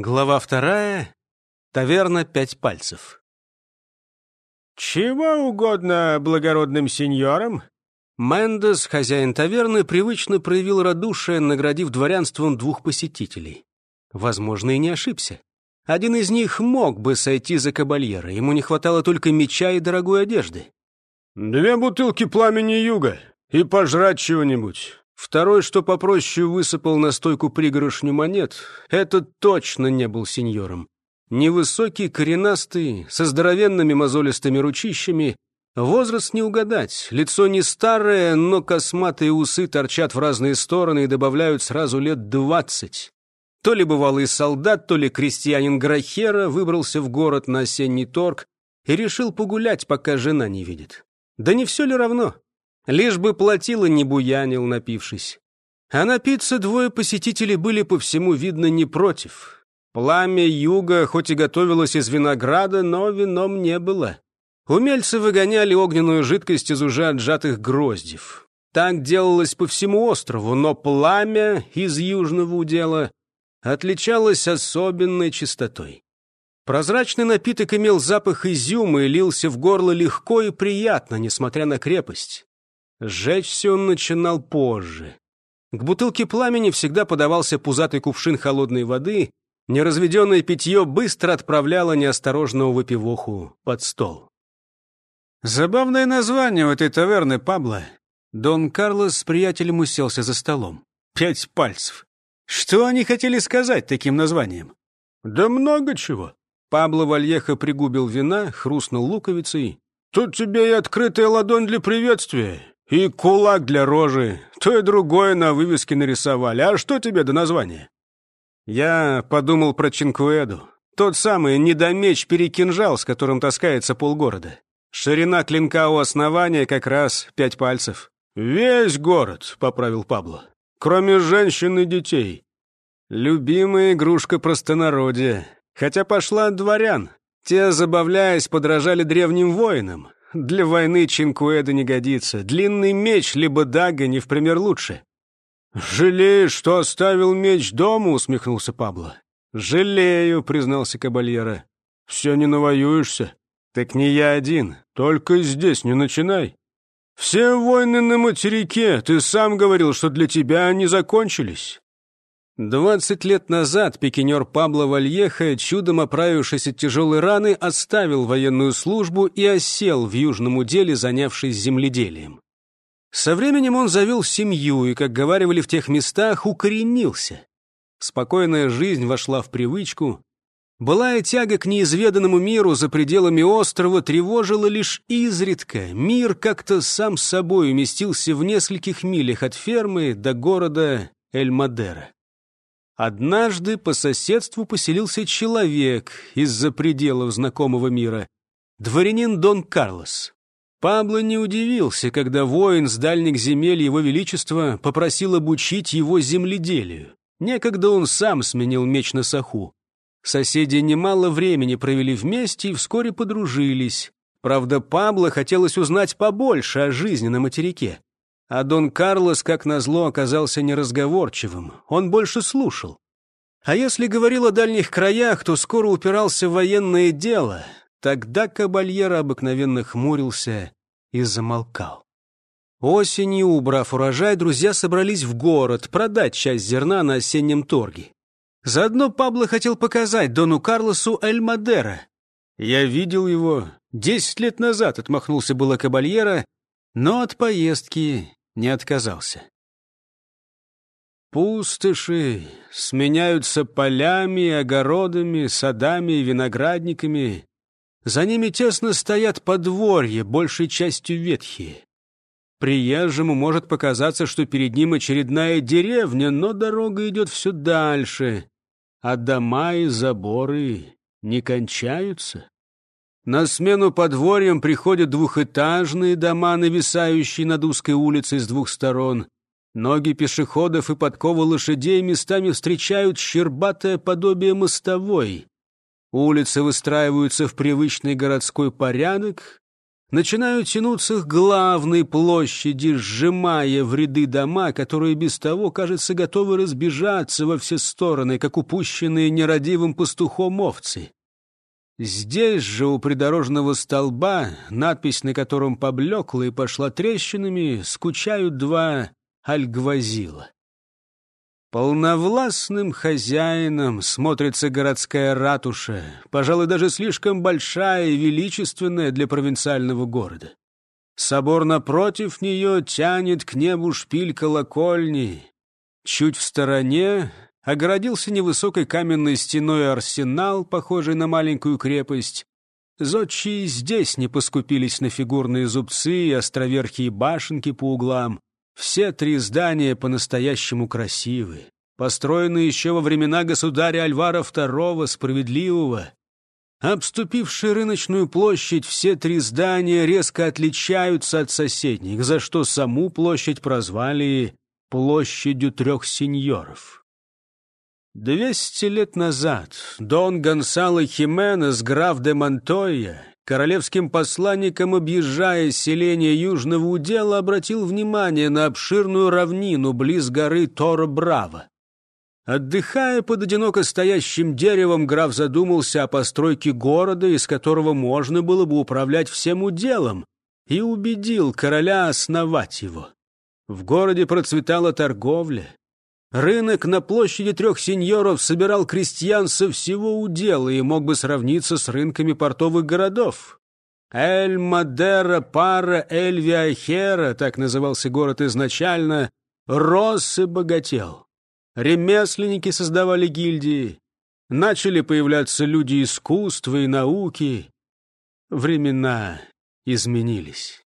Глава вторая. Таверна «Пять пальцев». «Чего угодно благородным сеньорам?» Мендес, хозяин таверны, привычно проявил радушие, наградив дворянством двух посетителей. Возможно, и не ошибся. Один из них мог бы сойти за кабальера, ему не хватало только меча и дорогой одежды. «Две бутылки пламени юга и пожрать чего-нибудь. Второй, что попроще, высыпал на стойку пригоршню монет. Этот точно не был сеньором. Невысокий, коренастый, со здоровенными мозолистыми ручищами. Возраст не угадать. Лицо не старое, но косматые усы торчат в разные стороны и добавляют сразу лет двадцать. То ли бывалый солдат, то ли крестьянин Грахера выбрался в город на осенний торг и решил погулять, пока жена не видит. Да не все ли равно? Лишь бы платила не буянил, напившись. А напиться двое посетителей были по всему видно не против. Пламя юга хоть и готовилось из винограда, но вином не было. Умельцы выгоняли огненную жидкость из уже отжатых гроздев. Так делалось по всему острову, но пламя из южного удела отличалось особенной чистотой. Прозрачный напиток имел запах изюма и лился в горло легко и приятно, несмотря на крепость. Сжечься он начинал позже. К бутылке пламени всегда подавался пузатый кувшин холодной воды, неразведенное питье быстро отправляло неосторожного выпивоху под стол. Забавное название у этой таверны, Пабло. Дон Карлос с приятелем уселся за столом. Пять пальцев. Что они хотели сказать таким названием? Да много чего. Пабло Вальеха пригубил вина, хрустнул луковицей. Тут тебе и открытая ладонь для приветствия, и кулак для рожи. То и другое на вывеске нарисовали. А что тебе до названия? Я подумал про Чинкуэду. Тот самый недомеч-перекинжал, с которым таскается полгорода. Ширина клинка у основания как раз пять пальцев. «Весь город», — поправил Пабло. «Кроме женщин и детей». Любимая игрушка простонародья. Хотя пошла от дворян. Те, забавляясь, подражали древним воинам. Для войны Чинкуэда не годится. Длинный меч, либо дага не в пример лучше. «Жалеешь, что оставил меч дома?» — усмехнулся Пабло. «Жалею», — признался Кабальера. «Все не навоюешься?» «Так не я один. Только здесь не начинай. Все войны на материке. Ты сам говорил, что для тебя они закончились. Двадцать лет назад пикинер Пабло Вальеха, чудом оправившись от тяжелой раны, оставил военную службу и осел в южном уделе, занявшись земледелием. Со временем он завел семью и, как говаривали в тех местах, укоренился. Спокойная жизнь вошла в привычку. Былая тяга к неизведанному миру за пределами острова тревожила лишь изредка. Мир как-то сам собой уместился в нескольких милях от фермы до города Эль-Мадера. Однажды по соседству поселился человек из-за пределов знакомого мира. Дворянин Дон Карлос. Пабло не удивился, когда воин с дальних земель его величества попросил обучить его земледелию. Некогда он сам сменил меч на саху. Соседи немало времени провели вместе и вскоре подружились. Правда, Пабло хотелось узнать побольше о жизни на материке. А Дон Карлос, как назло, оказался неразговорчивым. Он больше слушал. А если говорил о дальних краях, то скоро упирался в военное дело. Тогда Кабальера обыкновенно хмурился и замолкал. Осенью, убрав урожай, друзья собрались в город продать часть зерна на осеннем торге. Заодно Пабло хотел показать Дону Карлосу Эль-Мадера. «Я видел его десять лет назад», — отмахнулся было Кабальера, но от поездки не отказался. Пустоши сменяются полями, огородами, садами и виноградниками. За ними тесно стоят подворья, большей частью ветхие. Приезжему может показаться, что перед ним очередная деревня, но дорога идет все дальше, а дома и заборы не кончаются. На смену подворьям приходят двухэтажные дома, нависающие над узкой улицей с двух сторон. Ноги пешеходов и подковы лошадей местами встречают щербатое подобие мостовой. Улицы выстраиваются в привычный городской порядок, начинают тянуться к главной площади, сжимая в ряды дома, которые без того, кажется, готовы разбежаться во все стороны, как упущенные нерадивым пастухом овцы. Здесь же у придорожного столба, надпись на котором поблекла и пошла трещинами, скучают два альгвазила. Полновластным хозяином смотрится городская ратуша, пожалуй, даже слишком большая и величественная для провинциального города. Собор напротив нее тянет к небу шпиль колокольни. Чуть в стороне огородился невысокой каменной стеной арсенал, похожий на маленькую крепость. Зодчие здесь не поскупились на фигурные зубцы и островерхие башенки по углам. Все три здания по-настоящему красивы, построены еще во времена государя Альвара II Справедливого. Обступившие рыночную площадь, все три здания резко отличаются от соседних, за что саму площадь прозвали «площадью трех сеньоров». Двести лет назад Дон Гонсало Хименес, граф де Монтойя, королевским посланником, объезжая селение Южного удела, обратил внимание на обширную равнину близ горы Торо-Браво. Отдыхая под одиноко стоящим деревом, граф задумался о постройке города, из которого можно было бы управлять всем уделом, и убедил короля основать его. В городе процветала торговля, Рынок на площади трех сеньоров собирал крестьян со всего удела и мог бы сравниться с рынками портовых городов. Эль-Мадера, Пара, Эль-Виахера, так назывался город изначально, рос и богател. Ремесленники создавали гильдии, начали появляться люди искусства и науки. Времена изменились.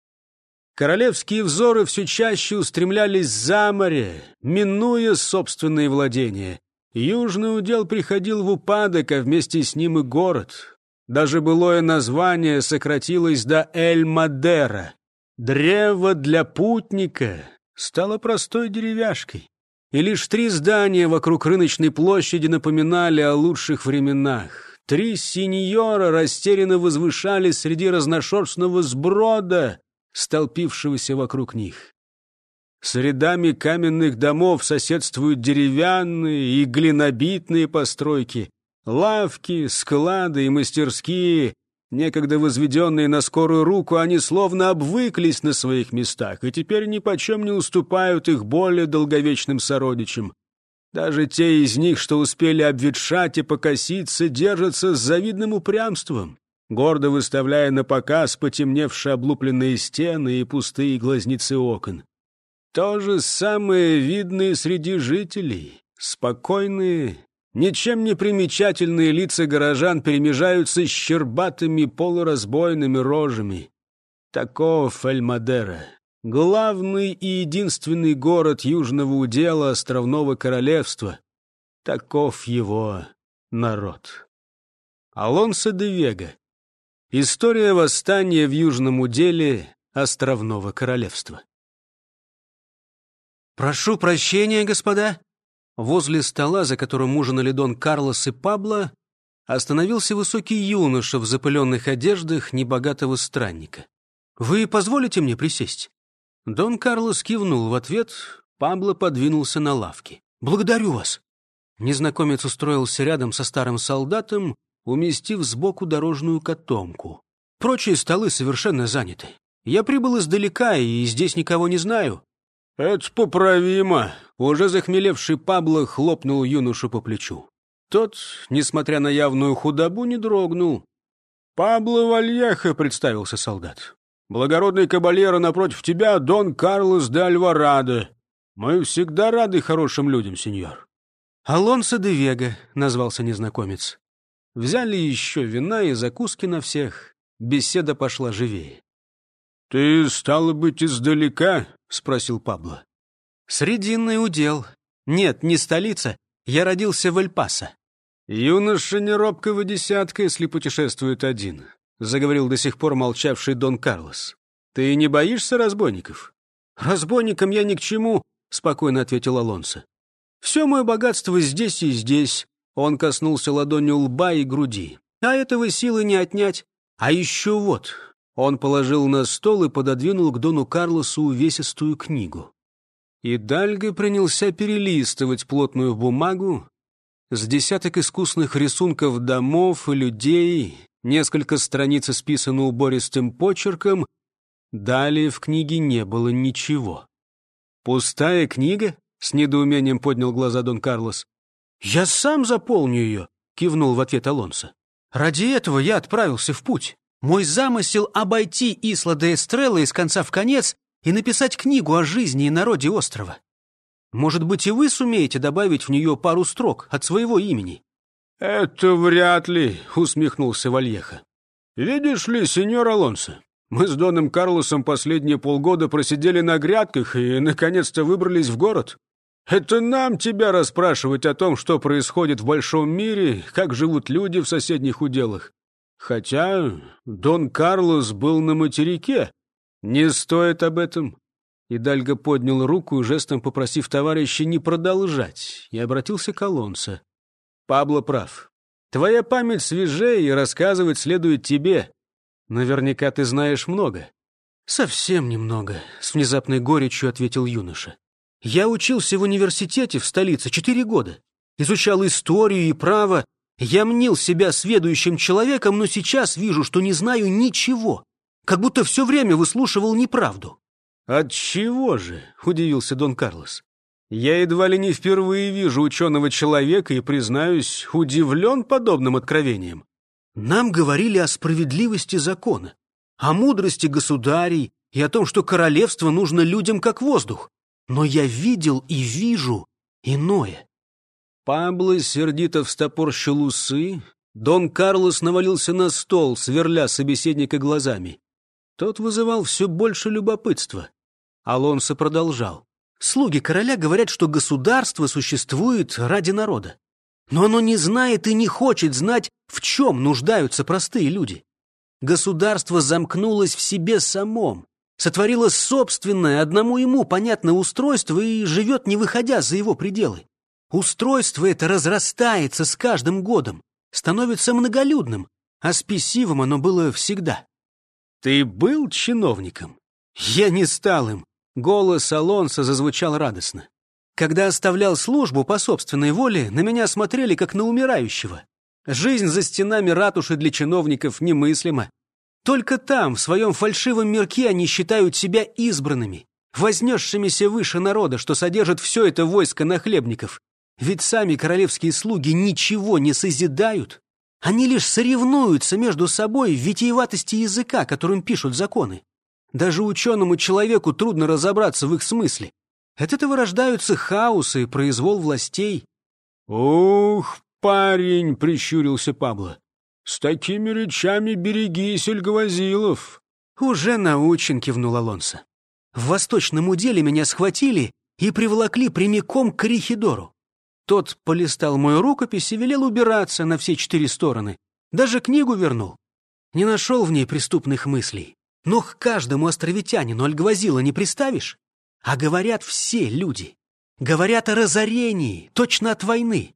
Королевские взоры все чаще устремлялись за море, минуя собственные владения. Южный удел приходил в упадок, а вместе с ним и город. Даже былое название сократилось до Эль-Мадера. Древо для путника стало простой деревяшкой. И лишь три здания вокруг рыночной площади напоминали о лучших временах. Три сеньора растерянно возвышались среди разношерстного сброда, столпившегося вокруг них. С рядами каменных домов соседствуют деревянные и глинобитные постройки, лавки, склады и мастерские. Некогда возведенные на скорую руку, они словно обвыклись на своих местах и теперь ни почем не уступают их более долговечным сородичам. Даже те из них, что успели обветшать и покоситься, держатся с завидным упрямством гордо выставляя на показ потемневшие облупленные стены и пустые глазницы окон. То же самое видно среди жителей. Спокойные, ничем не примечательные лица горожан перемежаются с щербатыми полуразбойными рожами. Таков Эльмадера, главный и единственный город южного удела островного королевства. Таков его народ. Алонсо де Вега История восстания в Южном уделе Островного Королевства. «Прошу прощения, господа!» Возле стола, за которым ужинали Дон Карлос и Пабло, остановился высокий юноша в запыленных одеждах небогатого странника. «Вы позволите мне присесть?» Дон Карлос кивнул в ответ, Пабло подвинулся на лавке. «Благодарю вас!» Незнакомец устроился рядом со старым солдатом уместив сбоку дорожную котомку. Прочие столы совершенно заняты. Я прибыл издалека и здесь никого не знаю. «Это поправимо!» Уже захмелевший Пабло хлопнул юношу по плечу. Тот, несмотря на явную худобу, не дрогнул. «Пабло Вальяха», — представился солдат. «Благородный кабальеро напротив тебя, Дон Карлос де Альварадо. Мы всегда рады хорошим людям, сеньор». «Алонсо де Вега», — назвался незнакомец. Взяли еще вина и закуски на всех. Беседа пошла живее. «Ты, стало быть, издалека?» — спросил Пабло. «Срединный удел. Нет, не столица. Я родился в Эль-Пасо». «Юноша не робкого десятка, если путешествует один», — заговорил до сих пор молчавший Дон Карлос. «Ты не боишься разбойников?» «Разбойникам я ни к чему», — спокойно ответил Алонсо. «Все мое богатство здесь и здесь. Он коснулся ладонью лба и груди. А этого силы не отнять. А еще вот. Он положил на стол и пододвинул к Дону Карлосу увесистую книгу. И Дальго принялся перелистывать плотную бумагу, с десяток искусных рисунков домов и людей, несколько страниц исписаны убористым почерком. Далее в книге не было ничего. «Пустая книга?» — с недоумением поднял глаза Дон Карлос. «Я сам заполню ее», — кивнул в ответ Алонсо. «Ради этого я отправился в путь. Мой замысел — обойти Исла де Эстрелла из конца в конец и написать книгу о жизни и народе острова. Может быть, и вы сумеете добавить в нее пару строк от своего имени?» «Это вряд ли», — усмехнулся Вальеха. «Видишь ли, сеньор Алонсо, мы с Доном Карлосом последние полгода просидели на грядках и, наконец-то, выбрались в город. Это нам тебя расспрашивать о том, что происходит в большом мире, как живут люди в соседних уделах. Хотя Дон Карлос был на материке. Не стоит об этом». Идальго поднял руку, жестом попросив товарища не продолжать, и обратился к Алонсо. Пабло прав. Твоя память свежее, и рассказывать следует тебе. Наверняка ты знаешь много». «Совсем немного», — с внезапной горечью ответил юноша. «Я учился в университете в столице четыре года. Изучал историю и право. Я мнил себя сведущим человеком, но сейчас вижу, что не знаю ничего. Как будто все время выслушивал неправду». «От чего же?» — удивился Дон Карлос. Я едва ли не впервые вижу ученого человека и, признаюсь, удивлен подобным откровением. Нам говорили о справедливости закона, о мудрости государей и о том, что королевство нужно людям как воздух. Но я видел и вижу иное. Пабло сердито встопорщил усы. Дон Карлос навалился на стол, сверля собеседника глазами. Тот вызывал все больше любопытства. Алонсо продолжал. Слуги короля говорят, что государство существует ради народа. Но оно не знает и не хочет знать, в чем нуждаются простые люди. Государство замкнулось в себе самом, сотворило собственное, одному ему понятное устройство и живет, не выходя за его пределы. Устройство это разрастается с каждым годом, становится многолюдным, а спесивым оно было всегда. Ты был чиновником? Я не стал им. Голос Алонса зазвучал радостно. Когда оставлял службу по собственной воле, на меня смотрели как на умирающего. Жизнь за стенами ратуши для чиновников немыслима. Только там, в своем фальшивом мирке, они считают себя избранными, вознесшимися выше народа, что содержит все это войско нахлебников. Ведь сами королевские слуги ничего не созидают. Они лишь соревнуются между собой в витиеватости языка, которым пишут законы. Даже ученому человеку трудно разобраться в их смысле. От этого рождаются хаосы и произвол властей. «Ух, парень!» — прищурился Пабло. «С такими речами берегись, Эльгвазилов!» «Уже научен», — кивнул Алонсо. «В восточном уделе меня схватили и приволокли прямиком к Рихидору. Тот полистал мою рукопись и велел убираться на все четыре стороны. Даже книгу вернул. Не нашел в ней преступных мыслей. Но к каждому островитянину Альгвазила не приставишь? А говорят все люди. Говорят о разорении, точно от войны.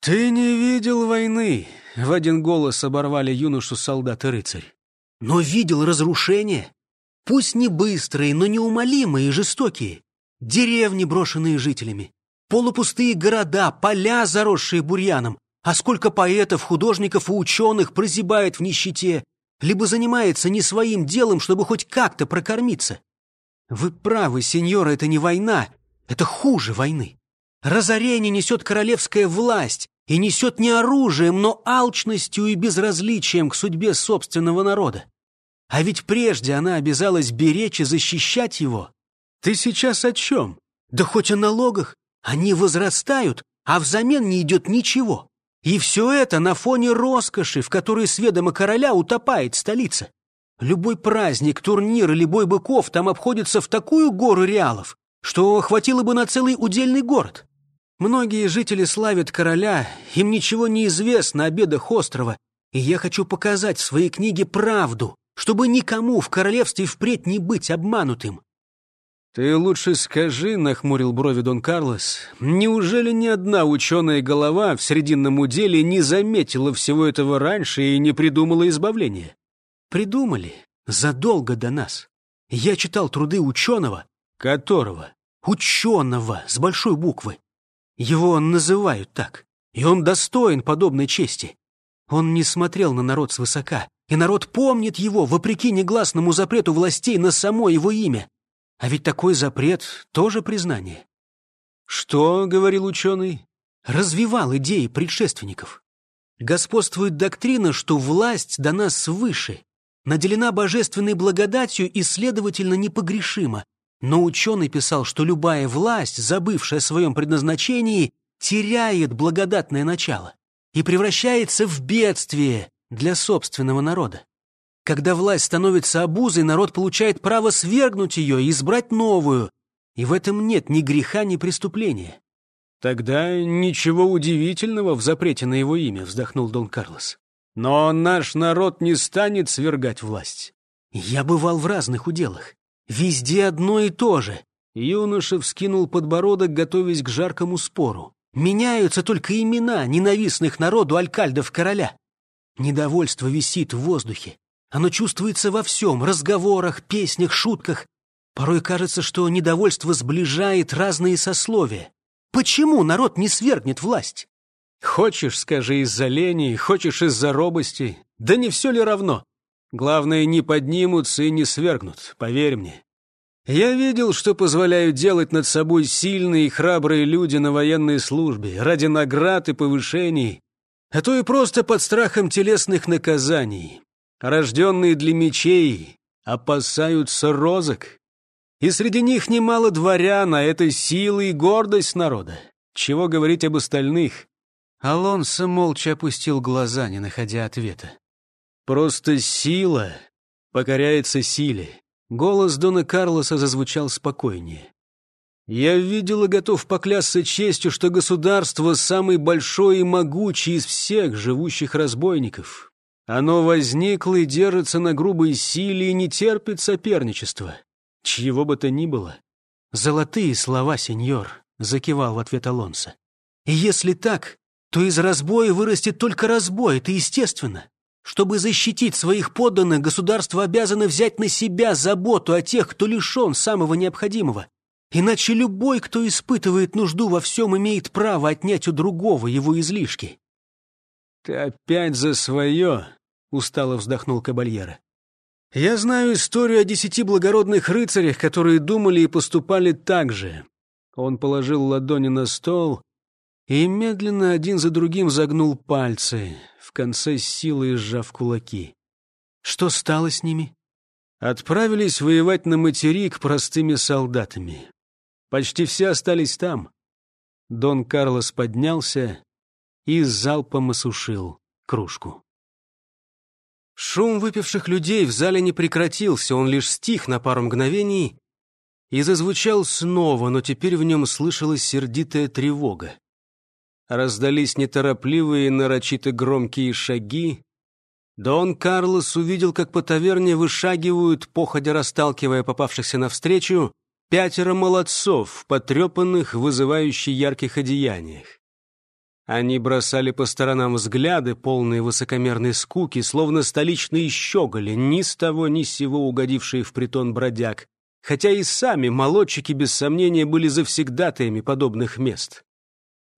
«Ты не видел войны!» — в один голос оборвали юношу солдат и рыцарь. «Но видел разрушения. Пусть не быстрые, но неумолимые и жестокие. Деревни, брошенные жителями. Полупустые города, поля, заросшие бурьяном. А сколько поэтов, художников и ученых прозябает в нищете, либо занимается не своим делом, чтобы хоть как-то прокормиться. Вы правы, сеньора, это не война, это хуже войны. Разорение несет королевская власть и несет не оружием, но алчностью и безразличием к судьбе собственного народа. А ведь прежде она обязалась беречь и защищать его. Ты сейчас о чем? Да хоть о налогах. Они возрастают, а взамен не идет ничего. И все это на фоне роскоши, в которой с ведома короля утопает столица. Любой праздник, турнир или бой быков там обходится в такую гору реалов, что хватило бы на целый удельный город. Многие жители славят короля, им ничего не известно о бедах острова, и я хочу показать в своей книге правду, чтобы никому в королевстве впредь не быть обманутым. «Ты лучше скажи», — нахмурил брови Дон Карлос, «неужели ни одна ученая голова в срединном уделе не заметила всего этого раньше и не придумала избавления?» «Придумали, задолго до нас. Я читал труды ученого, которого? Ученого, с большой буквы. Его называют так, и он достоин подобной чести. Он не смотрел на народ свысока, и народ помнит его, вопреки негласному запрету властей на само его имя. А ведь такой запрет тоже признание. Что, говорил ученый? Развивал идеи предшественников. Господствует доктрина, что власть дана свыше, наделена божественной благодатью и, следовательно, непогрешима. Но ученый писал, что любая власть, забывшая о своем предназначении, теряет благодатное начало и превращается в бедствие для собственного народа. Когда власть становится обузой, народ получает право свергнуть ее и избрать новую, и в этом нет ни греха, ни преступления. «Тогда ничего удивительного в запрете на его имя», — вздохнул Дон Карлос. «Но наш народ не станет свергать власть». «Я бывал в разных уделах. Везде одно и то же». Юноша вскинул подбородок, готовясь к жаркому спору. «Меняются только имена ненавистных народу алькальдов короля. Недовольство висит в воздухе. Оно чувствуется во всем — разговорах, песнях, шутках. Порой кажется, что недовольство сближает разные сословия. Почему народ не свергнет власть? Хочешь, скажи, из-за лени, хочешь, из-за робости. Да не все ли равно? Главное, не поднимутся и не свергнут, поверь мне. Я видел, что позволяют делать над собой сильные и храбрые люди на военной службе, ради наград и повышений, а то и просто под страхом телесных наказаний. Рожденные для мечей опасаются розок. И среди них немало дворян, а это сила и гордость народа. Чего говорить об остальных? Алонсо молча опустил глаза, не находя ответа. Просто сила покоряется силе. Голос Дона Карлоса зазвучал спокойнее. Я видел и готов поклясться честью, что государство самое большое и могучее из всех живущих разбойников. Оно возникло и держится на грубой силе и не терпит соперничества чьего бы то ни было. «Золотые слова, сеньор», — закивал в ответ Алонсо. «И если так, то из разбоя вырастет только разбой, это естественно. Чтобы защитить своих подданных, государство обязано взять на себя заботу о тех, кто лишен самого необходимого. Иначе любой, кто испытывает нужду во всем, имеет право отнять у другого его излишки». «Ты опять за свое», — устало вздохнул Кабальера. Я знаю историю о десяти благородных рыцарях, которые думали и поступали так же. Он положил ладони на стол и медленно один за другим загнул пальцы, в конце силы сжав кулаки. Что стало с ними? Отправились воевать на материк простыми солдатами. Почти все остались там. Дон Карлос поднялся и залпом осушил кружку. Шум выпивших людей в зале не прекратился, он лишь стих на пару мгновений и зазвучал снова, но теперь в нем слышалась сердитая тревога. Раздались неторопливые, нарочито громкие шаги. Дон Карлос увидел, как по таверне вышагивают, походя расталкивая попавшихся навстречу, пятеро молодцов в потрепанных, вызывающих ярких одеяниях. Они бросали по сторонам взгляды, полные высокомерной скуки, словно столичные щеголи, ни с того ни с сего угодившие в притон бродяг, хотя и сами молодчики, без сомнения, были завсегдатаями подобных мест.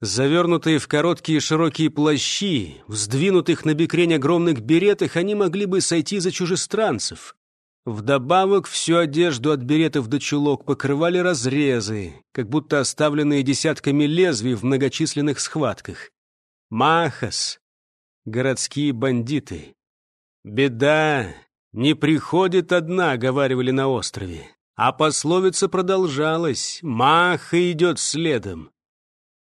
Завернутые в короткие широкие плащи, вздвинутых на бекрень огромных беретах, они могли бы сойти за чужестранцев. Вдобавок всю одежду от беретов до чулок покрывали разрезы, как будто оставленные десятками лезвий в многочисленных схватках. Махас, городские бандиты. Беда не приходит одна, говаривали на острове. А пословица продолжалась, Маха идет следом.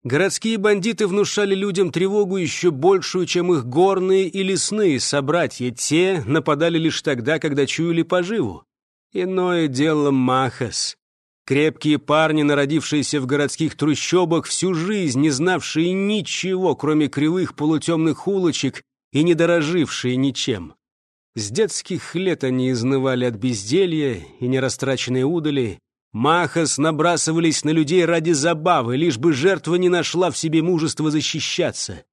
Городские бандиты внушали людям тревогу еще большую, чем их горные и лесные собратья. Те нападали лишь тогда, когда чуяли поживу. Иное дело Махас. Крепкие парни, народившиеся в городских трущобах, всю жизнь не знавшие ничего, кроме кривых полутемных улочек и не дорожившие ничем. С детских лет они изнывали от безделья и нерастраченной удали, Махас набрасывались на людей ради забавы, лишь бы жертва не нашла в себе мужества защищаться.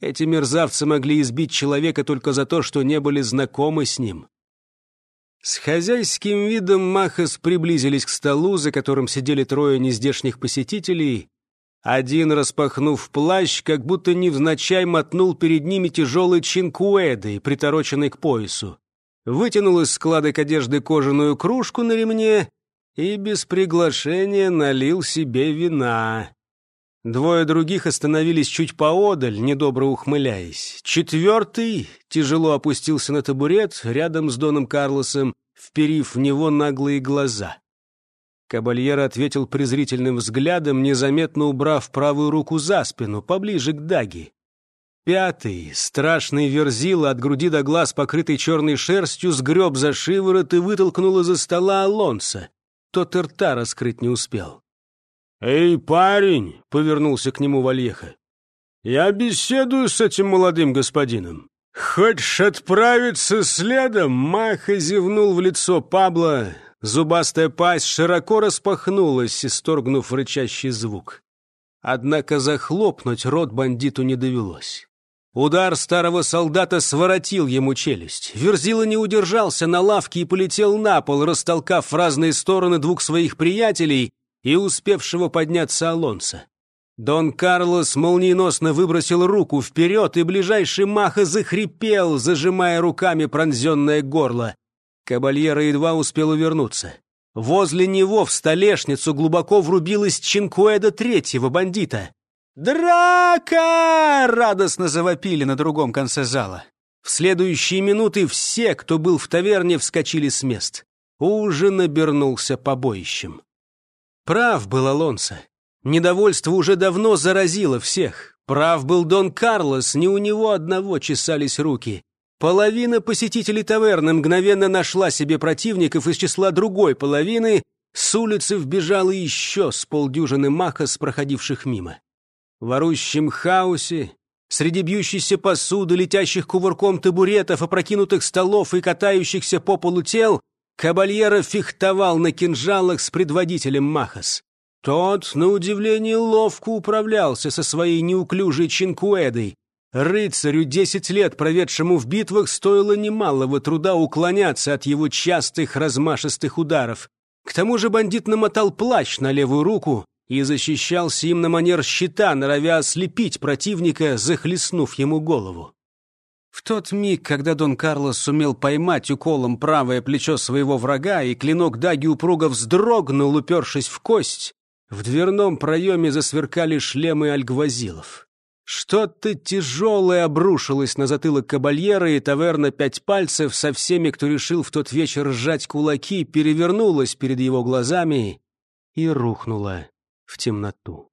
Эти мерзавцы могли избить человека только за то, что не были знакомы с ним. С хозяйским видом Махас приблизились к столу, за которым сидели трое нездешних посетителей. Один, распахнув плащ, как будто невзначай мотнул перед ними тяжелой чинкуэдой, притороченной к поясу. Вытянул из складок одежды кожаную кружку на ремне и без приглашения налил себе вина. Двое других остановились чуть поодаль, недобро ухмыляясь. Четвертый тяжело опустился на табурет рядом с Доном Карлосом, вперив в него наглые глаза. Кабальера ответил презрительным взглядом, незаметно убрав правую руку за спину, поближе к Даги. Пятый, страшный верзила, от груди до глаз, покрытый черной шерстью, сгреб за шиворот и вытолкнул из-за стола Алонса. Тот и рта раскрыть не успел. «Эй, парень!» — повернулся к нему Вальеха. «Я беседую с этим молодым господином. Хочешь отправиться следом?» Маха зевнул в лицо Пабло. Зубастая пасть широко распахнулась, исторгнув рычащий звук. Однако захлопнуть рот бандиту не довелось. Удар старого солдата своротил ему челюсть. Верзила не удержался на лавке и полетел на пол, растолкав в разные стороны двух своих приятелей, и успевшего подняться Алонса. Дон Карлос молниеносно выбросил руку вперед, и ближайший маха захрипел, зажимая руками пронзенное горло. Кабальера едва успел увернуться. Возле него в столешницу глубоко врубилась Чинкуэда третьего бандита. «Драка!» — радостно завопили на другом конце зала. В следующие минуты все, кто был в таверне, вскочили с мест. Ужин обернулся побоищем. Прав был Алонсо. Недовольство уже давно заразило всех. Прав был Дон Карлос, не у него одного чесались руки. Половина посетителей таверны мгновенно нашла себе противников из числа другой половины. С улицы вбежало еще с полдюжины махас, проходивших мимо. В орущем хаосе, среди бьющейся посуды, летящих кувырком табуретов, опрокинутых столов и катающихся по полу тел, Кабальера фехтовал на кинжалах с предводителем Махас. Тот, на удивление, ловко управлялся со своей неуклюжей чинкуэдой. Рыцарю, десять лет проведшему в битвах, стоило немалого труда уклоняться от его частых размашистых ударов. К тому же бандит намотал плащ на левую руку и защищался им на манер щита, норовя ослепить противника, захлестнув ему голову. В тот миг, когда Дон Карлос сумел поймать уколом правое плечо своего врага, и клинок Даги упруго вздрогнул, упершись в кость, в дверном проеме засверкали шлемы альгвазилов. Что-то тяжелое обрушилось на затылок кабальера, и таверна «Пять пальцев» со всеми, кто решил в тот вечер сжать кулаки, перевернулась перед его глазами и рухнула в темноту.